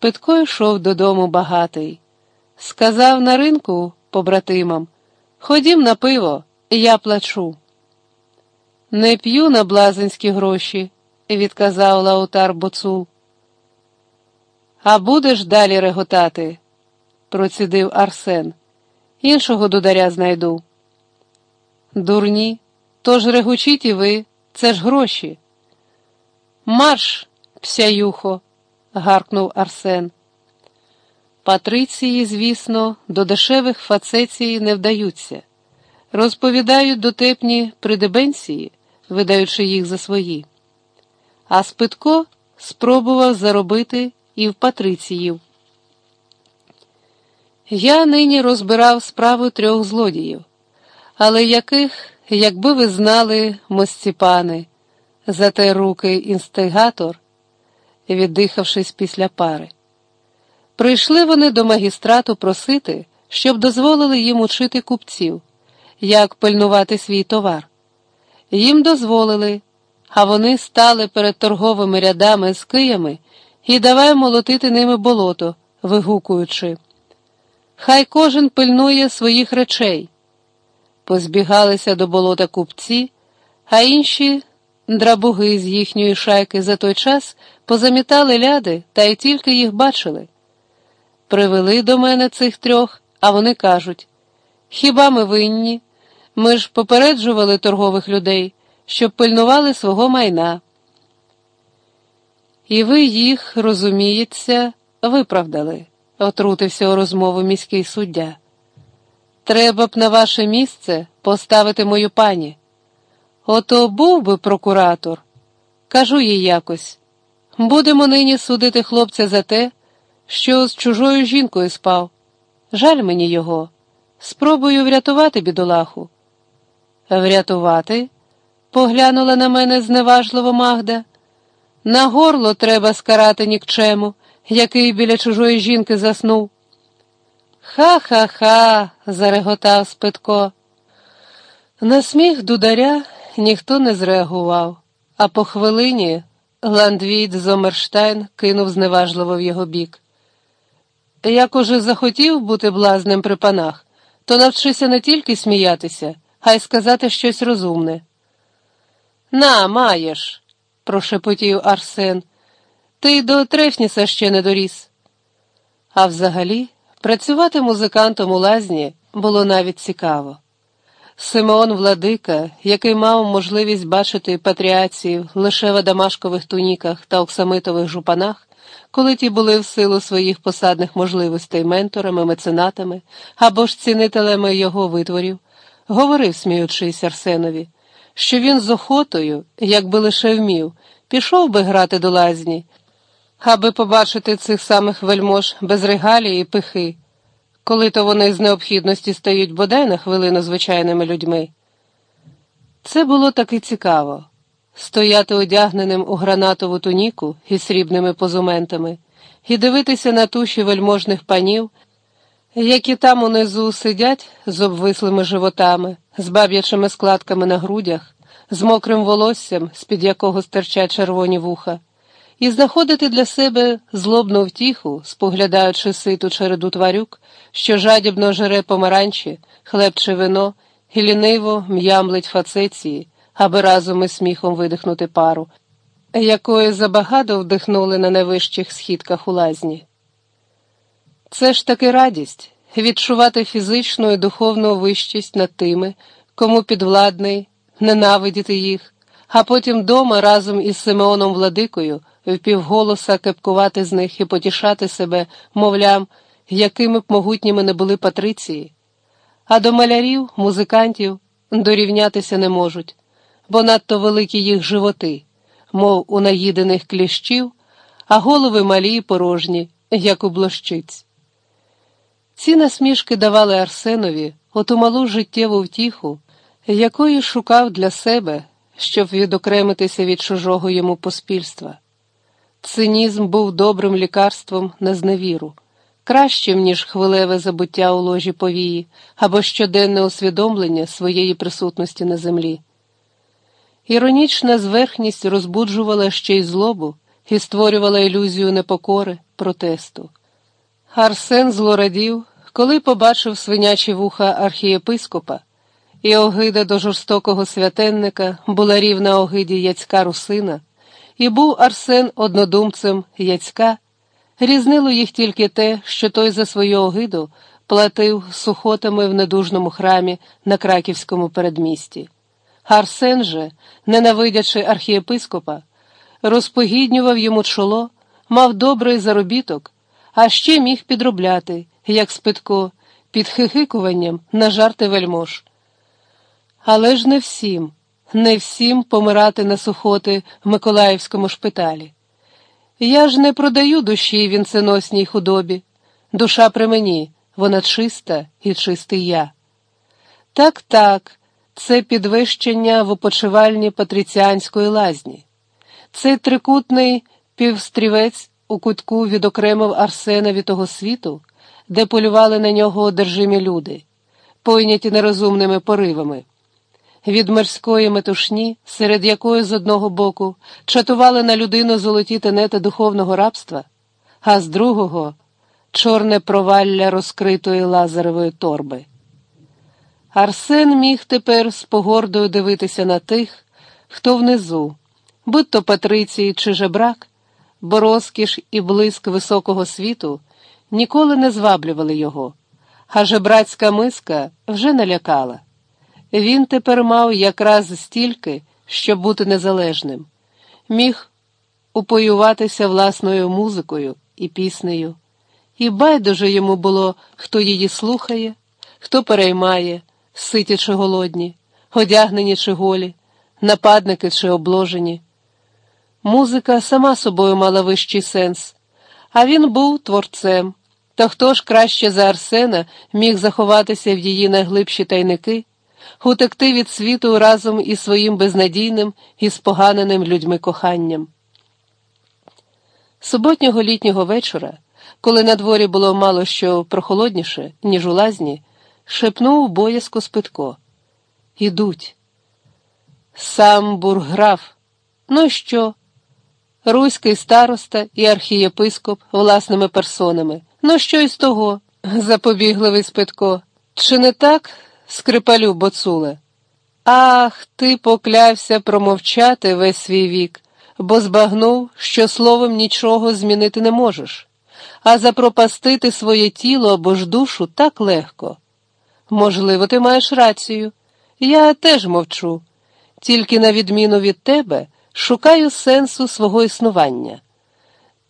Спитко йшов додому багатий. Сказав на ринку побратимам Ходім на пиво, я плачу. Не п'ю на блазинські гроші, відказав Лаутар Боцул. А будеш далі реготати, процідив Арсен. Іншого дударя знайду. Дурні, тож регучіть і ви, це ж гроші. Марш, псяюхо, гаркнув Арсен. Патриції, звісно, до дешевих фацецій не вдаються, розповідають дотепні придебенції, видаючи їх за свої. А Спитко спробував заробити і в патриціїв. Я нині розбирав справу трьох злодіїв, але яких, якби ви знали, мосціпани, зате руки інстигатор, віддихавшись після пари. Прийшли вони до магістрату просити, щоб дозволили їм учити купців, як пильнувати свій товар. Їм дозволили, а вони стали перед торговими рядами з киями і давай молотити ними болото, вигукуючи. Хай кожен пильнує своїх речей. Позбігалися до болота купці, а інші драбуги з їхньої шайки за той час позамітали ляди та й тільки їх бачили. Привели до мене цих трьох, а вони кажуть: хіба ми винні? Ми ж попереджували торгових людей, щоб пильнували свого майна. І ви їх, розуміється, виправдали, отрутився у розмову міський суддя. Треба б на ваше місце поставити мою пані. Ото був би прокуратор. Кажу їй якось. Будемо нині судити хлопця за те, що з чужою жінкою спав. Жаль мені його. Спробую врятувати бідолаху. Врятувати? поглянула на мене зневажливо Магда. На горло треба скарати нікчему, який біля чужої жінки заснув. Ха-ха-ха, зареготав Спитко. На сміх дударя ніхто не зреагував, а по хвилині Ландвійд Зомерштайн кинув зневажливо в його бік. Як уже захотів бути блазнем при панах, то навчися не тільки сміятися, а й сказати щось розумне. На, маєш, прошепотів Арсен, ти до Трефніса ще не доріс. А взагалі, працювати музикантом у лазні було навіть цікаво. Симеон Владика, який мав можливість бачити патріацію лише в адамашкових туніках та оксамитових жупанах, коли ті були в силу своїх посадних можливостей менторами, меценатами або ж цінителями його витворів, говорив, сміючись Арсенові, що він з охотою, якби лише вмів, пішов би грати до лазні, аби побачити цих самих вельмож без регалії і пихи, коли то вони з необхідності стають бодай на хвилину звичайними людьми. Це було таки цікаво стояти одягненим у гранатову туніку із срібними позументами і дивитися на туші вельможних панів, які там унизу сидять з обвислими животами, з баб'ячими складками на грудях, з мокрим волоссям, з-під якого стирчать червоні вуха, і знаходити для себе злобну втіху, споглядаючи ситу череду тварюк, що жадібно жере помаранчі, хлебче вино і ліниво м'ямлить фацеції аби разом із сміхом видихнути пару, якої забагато вдихнули на найвищих східках у лазні. Це ж таки радість відчувати фізичну і духовну вищість над тими, кому підвладний, ненавидіти їх, а потім дома разом із Симеоном Владикою впівголоса кепкувати з них і потішати себе, мовлям, якими б могутніми не були патриції, а до малярів, музикантів дорівнятися не можуть бо надто великі їх животи, мов у наїдених кліщів, а голови малі й порожні, як у блощиць. Ці насмішки давали Арсенові оту малу життєву втіху, якої шукав для себе, щоб відокремитися від чужого йому поспільства. Цинізм був добрим лікарством на зневіру, кращим, ніж хвилеве забуття у ложі повії або щоденне усвідомлення своєї присутності на землі. Іронічна зверхність розбуджувала ще й злобу і створювала ілюзію непокори, протесту. Арсен злорадів, коли побачив свинячі вуха архієпископа, і огида до жорстокого святенника була рівна огиді Яцька Русина, і був Арсен однодумцем Яцька, різнило їх тільки те, що той за свою огиду платив сухотами в недужному храмі на краківському передмісті. Арсен же, ненавидячи архієпископа, розпогіднював йому чоло, мав добрий заробіток, а ще міг підробляти, як спитко, під хихикуванням на жарти вельмож. Але ж не всім, не всім помирати на сухоти в Миколаївському шпиталі. Я ж не продаю душі вінценосній худобі. Душа при мені, вона чиста і чистий я. Так, так, це підвищення в опочивальні патриціанської лазні. Цей трикутний півстрівець у кутку відокремив Арсена від того світу, де полювали на нього одержимі люди, пойняті нерозумними поривами. Від мирської метушні, серед якої з одного боку чатували на людину золоті тенети духовного рабства, а з другого чорне провалля розкритої лазаревої торби. Арсен міг тепер з погордою дивитися на тих, хто внизу, будь то патриції чи жебрак, бо розкіш і блиск високого світу ніколи не зваблювали його, а жебрацька миска вже налякала. Він тепер мав якраз стільки, щоб бути незалежним, міг упоюватися власною музикою і піснею, і байдуже йому було, хто її слухає, хто переймає, ситі чи голодні, одягнені чи голі, нападники чи обложені. Музика сама собою мала вищий сенс, а він був творцем. То хто ж краще за Арсена міг заховатися в її найглибші тайники? Утекти від світу разом із своїм безнадійним і споганеним людьми коханням. Суботнього літнього вечора, коли на дворі було мало що прохолодніше, ніж у лазні, шепнув боязко спитко. Ідуть. Сам бурграф. Ну що? Руський староста і архієпископ власними персонами. Ну що із того? запобігливий спитко. Чи не так? Скрипалю боцуле. Ах, ти поклявся промовчати весь свій вік, бо збагнув, що словом нічого змінити не можеш, а запропастити своє тіло або ж душу так легко. Можливо, ти маєш рацію. Я теж мовчу, тільки, на відміну від тебе, шукаю сенсу свого існування.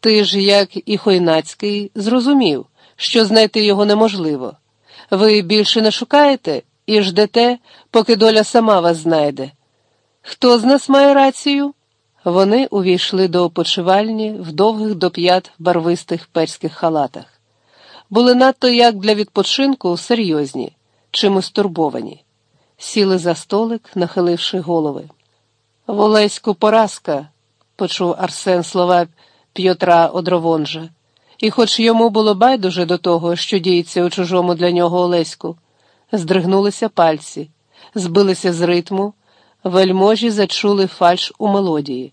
Ти ж, як і Хойнацький, зрозумів, що знайти його неможливо. Ви більше не шукаєте і ждете, поки доля сама вас знайде. Хто з нас має рацію? Вони увійшли до опочивальні в довгих до п'ят барвистих перських халатах. Були надто як для відпочинку серйозні, чимось турбовані. Сіли за столик, нахиливши голови. Волеську поразка, почув Арсен слова П'єтра Одровонжа, і, хоч йому було байдуже до того, що діється у чужому для нього Олеську, здригнулися пальці, збилися з ритму, вельможі зачули фальш у мелодії.